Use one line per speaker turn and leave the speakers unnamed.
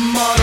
Money.